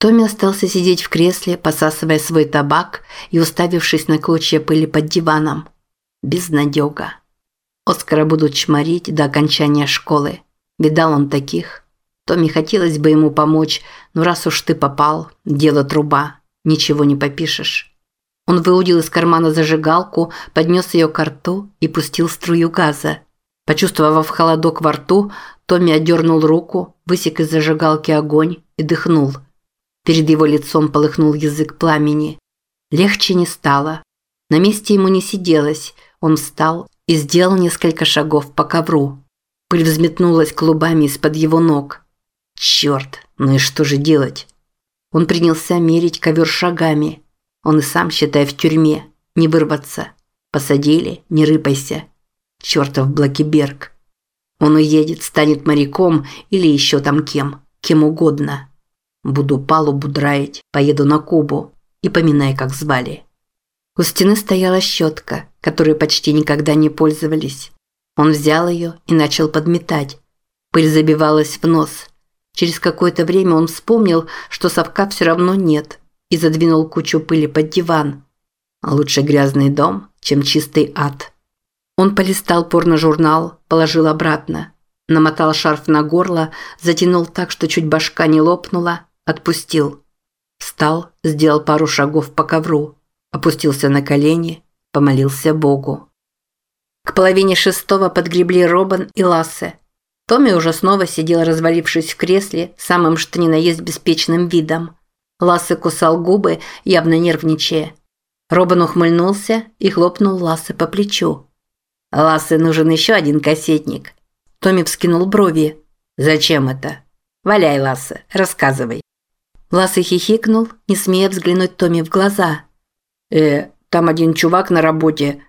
Томми остался сидеть в кресле, посасывая свой табак и уставившись на клочья пыли под диваном. Безнадега. Оскара будут чморить до окончания школы. Видал он таких. Томми хотелось бы ему помочь, но раз уж ты попал, дело труба, ничего не попишешь. Он выудил из кармана зажигалку, поднес ее к рту и пустил струю газа. Почувствовав холодок во рту, Томми отдернул руку, высек из зажигалки огонь и дыхнул. Перед его лицом полыхнул язык пламени. Легче не стало. На месте ему не сиделось. Он встал и сделал несколько шагов по ковру. Пыль взметнулась клубами из-под его ног. Черт, ну и что же делать? Он принялся мерить ковер шагами. Он и сам, считай, в тюрьме. Не вырваться. Посадили, не рыпайся. Чертов Блакиберг. Он уедет, станет моряком или еще там кем. Кем угодно. Буду палубу драить, поеду на Кубу. И поминай, как звали. У стены стояла щетка, которой почти никогда не пользовались. Он взял ее и начал подметать. Пыль забивалась в нос. Через какое-то время он вспомнил, что совка все равно нет, и задвинул кучу пыли под диван. Лучше грязный дом, чем чистый ад. Он полистал порно-журнал, положил обратно. Намотал шарф на горло, затянул так, что чуть башка не лопнула, отпустил. Встал, сделал пару шагов по ковру, опустился на колени, помолился Богу. К половине шестого подгребли Робан и Лассе. Томми уже снова сидел, развалившись в кресле, самым что ни на есть беспечным видом. Лассе кусал губы, явно нервничая. Робан ухмыльнулся и хлопнул Лассе по плечу. «Лассе нужен еще один кассетник». Томми вскинул брови. «Зачем это?» «Валяй, Лассе, рассказывай». Лассе хихикнул, не смея взглянуть Томми в глаза. «Э, там один чувак на работе.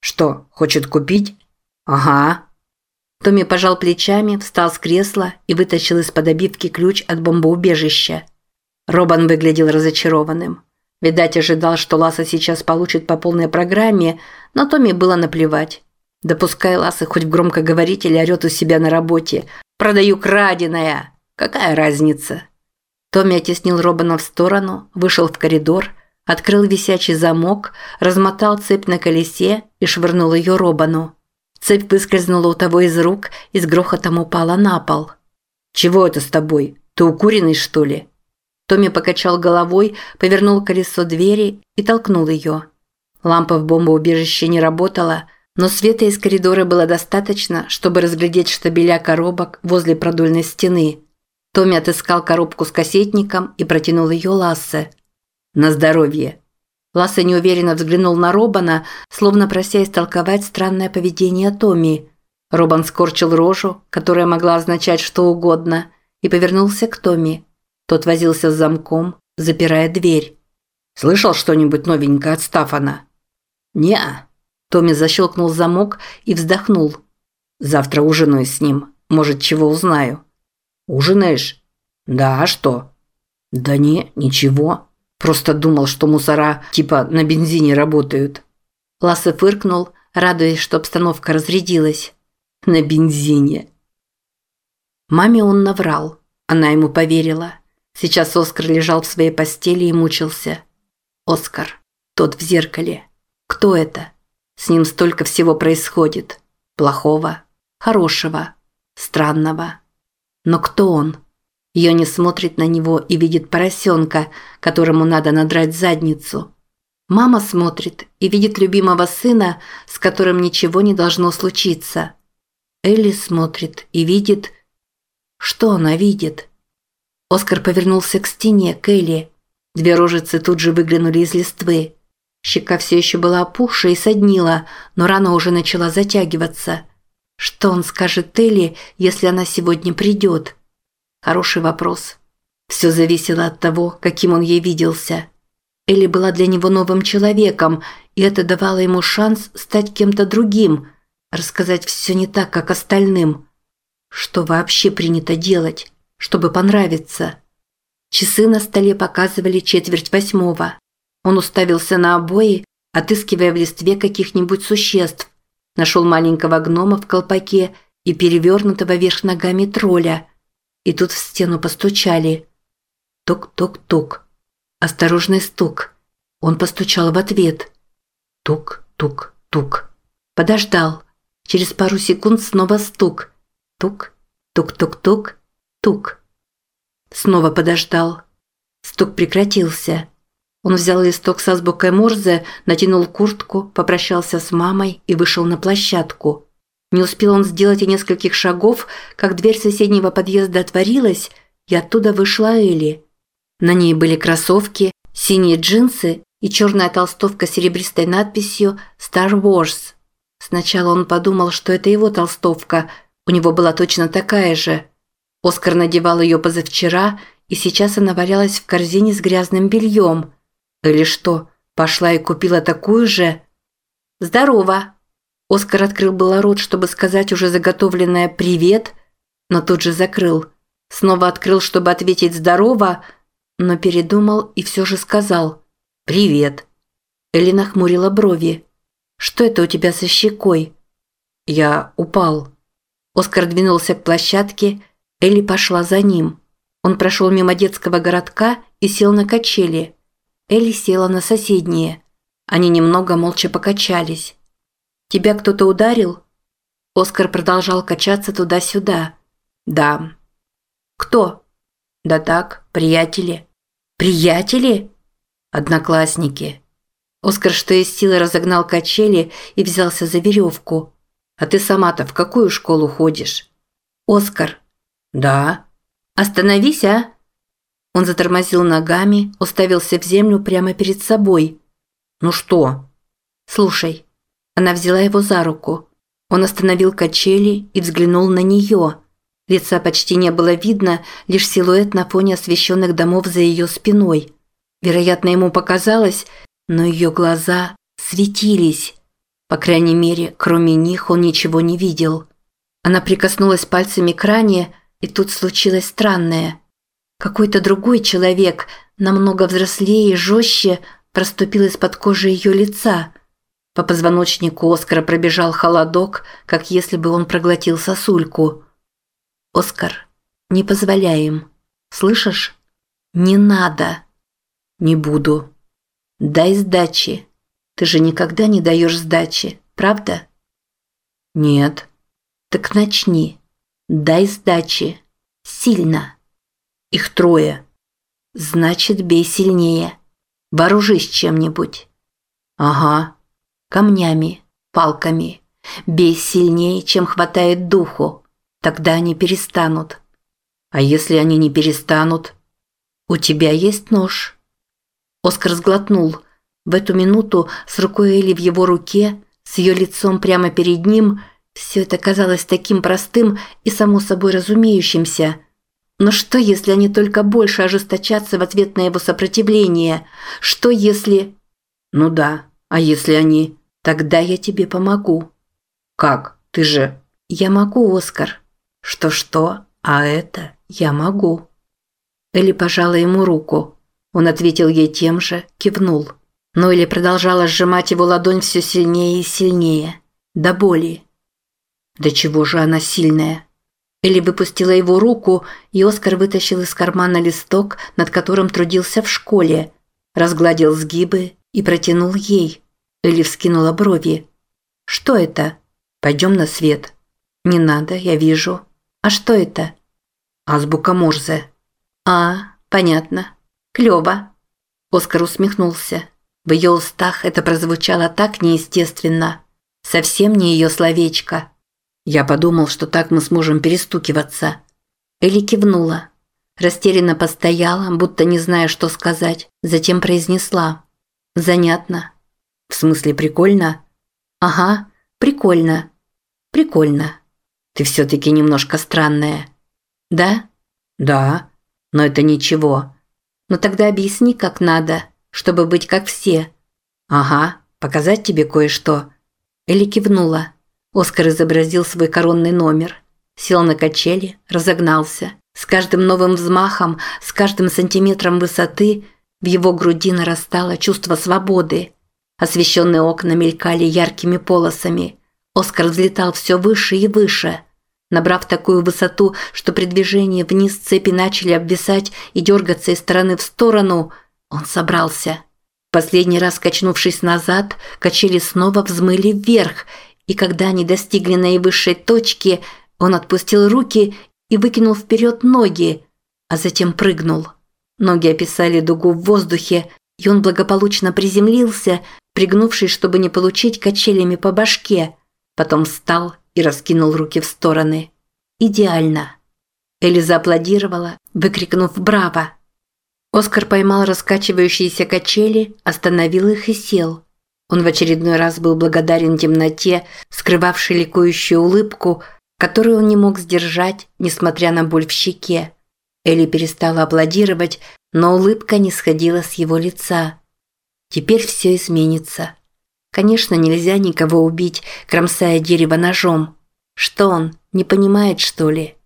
Что, хочет купить?» «Ага». Томми пожал плечами, встал с кресла и вытащил из-под обивки ключ от бомбоубежища. Робан выглядел разочарованным. Видать, ожидал, что Ласса сейчас получит по полной программе, но Томми было наплевать. Да пускай Ласса хоть в громкоговорителе орёт у себя на работе. «Продаю краденое!» Какая разница? Томми оттеснил Робана в сторону, вышел в коридор, открыл висячий замок, размотал цепь на колесе и швырнул ее Робану. Цепь выскользнула у того из рук и с грохотом упала на пол. «Чего это с тобой? Ты укуренный, что ли?» Томми покачал головой, повернул колесо двери и толкнул ее. Лампа в бомбоубежище не работала, но света из коридора было достаточно, чтобы разглядеть штабеля коробок возле продольной стены. Томми отыскал коробку с кассетником и протянул ее Лассе. «На здоровье!» Лассе неуверенно взглянул на Робана, словно прося истолковать странное поведение Томми. Робан скорчил рожу, которая могла означать что угодно, и повернулся к Томми. Тот возился с замком, запирая дверь. «Слышал что-нибудь новенькое от Стафана?» «Не-а». Томми защелкнул замок и вздохнул. «Завтра ужинаю с ним. Может, чего узнаю». «Ужинаешь?» «Да, а что?» «Да не, ничего. Просто думал, что мусора типа на бензине работают». Лассе фыркнул, радуясь, что обстановка разрядилась. «На бензине». Маме он наврал. Она ему поверила. Сейчас Оскар лежал в своей постели и мучился. Оскар. Тот в зеркале. Кто это? С ним столько всего происходит. Плохого, хорошего, странного. Но кто он? Не смотрит на него и видит поросенка, которому надо надрать задницу. Мама смотрит и видит любимого сына, с которым ничего не должно случиться. Элли смотрит и видит... Что она видит? Оскар повернулся к стене, к Элли. Две рожицы тут же выглянули из листвы. Щека все еще была опухшая и соднила, но рана уже начала затягиваться. Что он скажет Элли, если она сегодня придет? Хороший вопрос. Все зависело от того, каким он ей виделся. Элли была для него новым человеком, и это давало ему шанс стать кем-то другим, рассказать все не так, как остальным. Что вообще принято делать? чтобы понравиться. Часы на столе показывали четверть восьмого. Он уставился на обои, отыскивая в листве каких-нибудь существ. Нашел маленького гнома в колпаке и перевернутого вверх ногами тролля. И тут в стену постучали. Тук-тук-тук. Осторожный стук. Он постучал в ответ. Тук-тук-тук. Подождал. Через пару секунд снова стук. Тук, тук-тук-тук, тук. Снова подождал. Стук прекратился. Он взял листок с азбукой Морзе, натянул куртку, попрощался с мамой и вышел на площадку. Не успел он сделать и нескольких шагов, как дверь соседнего подъезда отворилась, и оттуда вышла Элли. На ней были кроссовки, синие джинсы и черная толстовка с серебристой надписью «Star Wars». Сначала он подумал, что это его толстовка, у него была точно такая же. Оскар надевал ее позавчера, и сейчас она валялась в корзине с грязным бельем. Или что, пошла и купила такую же? «Здорово!» Оскар открыл было рот, чтобы сказать уже заготовленное «привет», но тут же закрыл. Снова открыл, чтобы ответить «здорово», но передумал и все же сказал «Привет». Элли нахмурила брови. «Что это у тебя со щекой?» «Я упал». Оскар двинулся к площадке, Элли пошла за ним. Он прошел мимо детского городка и сел на качели. Элли села на соседние. Они немного молча покачались. «Тебя кто-то ударил?» Оскар продолжал качаться туда-сюда. «Да». «Кто?» «Да так, приятели». «Приятели?» «Одноклассники». Оскар что из силы разогнал качели и взялся за веревку. «А ты сама-то в какую школу ходишь?» «Оскар». «Да». «Остановись, а!» Он затормозил ногами, уставился в землю прямо перед собой. «Ну что?» «Слушай». Она взяла его за руку. Он остановил качели и взглянул на нее. Лица почти не было видно, лишь силуэт на фоне освещенных домов за ее спиной. Вероятно, ему показалось, но ее глаза светились. По крайней мере, кроме них он ничего не видел. Она прикоснулась пальцами к ране, и тут случилось странное. Какой-то другой человек, намного взрослее и жестче, проступил из-под кожи ее лица. По позвоночнику Оскара пробежал холодок, как если бы он проглотил сосульку. «Оскар, не позволяй им. Слышишь? Не надо!» «Не буду». «Дай сдачи. Ты же никогда не даешь сдачи, правда?» «Нет». «Так начни. Дай сдачи. Сильно». «Их трое». «Значит, бей сильнее. Вооружись чем-нибудь». «Ага. Камнями, палками. Бей сильнее, чем хватает духу. Тогда они перестанут. А если они не перестанут? У тебя есть нож?» Оскар сглотнул. В эту минуту с рукой Элли в его руке, с ее лицом прямо перед ним, все это казалось таким простым и само собой разумеющимся. Но что, если они только больше ожесточатся в ответ на его сопротивление? Что, если... Ну да, а если они... Тогда я тебе помогу. Как? Ты же... Я могу, Оскар. Что-что, а это я могу. Элли пожала ему руку. Он ответил ей тем же, кивнул. Но Элли продолжала сжимать его ладонь все сильнее и сильнее. До боли. Да чего же она сильная? Элли выпустила его руку, и Оскар вытащил из кармана листок, над которым трудился в школе, разгладил сгибы и протянул ей. Элли вскинула брови. «Что это?» «Пойдем на свет». «Не надо, я вижу». «А что это?» «Азбука Морзе». «А, понятно». Клёво. Оскар усмехнулся. В ее устах это прозвучало так неестественно. Совсем не ее словечко. Я подумал, что так мы сможем перестукиваться. Элли кивнула. Растерянно постояла, будто не зная, что сказать. Затем произнесла. «Занятно». «В смысле прикольно?» «Ага, прикольно. Прикольно. Ты все-таки немножко странная». «Да?» «Да. Но это ничего. Но тогда объясни, как надо, чтобы быть как все. Ага, показать тебе кое-что. Элли кивнула. Оскар изобразил свой коронный номер. Сел на качели, разогнался. С каждым новым взмахом, с каждым сантиметром высоты в его груди нарастало чувство свободы. Освещенные окна мелькали яркими полосами. Оскар взлетал все выше и выше. Набрав такую высоту, что при движении вниз цепи начали обвисать и дергаться из стороны в сторону, он собрался. Последний раз качнувшись назад, качели снова взмыли вверх, и когда они достигли наивысшей точки, он отпустил руки и выкинул вперед ноги, а затем прыгнул. Ноги описали дугу в воздухе, и он благополучно приземлился, пригнувшись, чтобы не получить качелями по башке. Потом встал и раскинул руки в стороны. Идеально. Элли зааплодировала, выкрикнув «Браво!». Оскар поймал раскачивающиеся качели, остановил их и сел. Он в очередной раз был благодарен темноте, скрывавшей ликующую улыбку, которую он не мог сдержать, несмотря на боль в щеке. Элли перестала аплодировать, но улыбка не сходила с его лица. Теперь все изменится. Конечно, нельзя никого убить, кромсая дерево ножом. Что он, не понимает, что ли?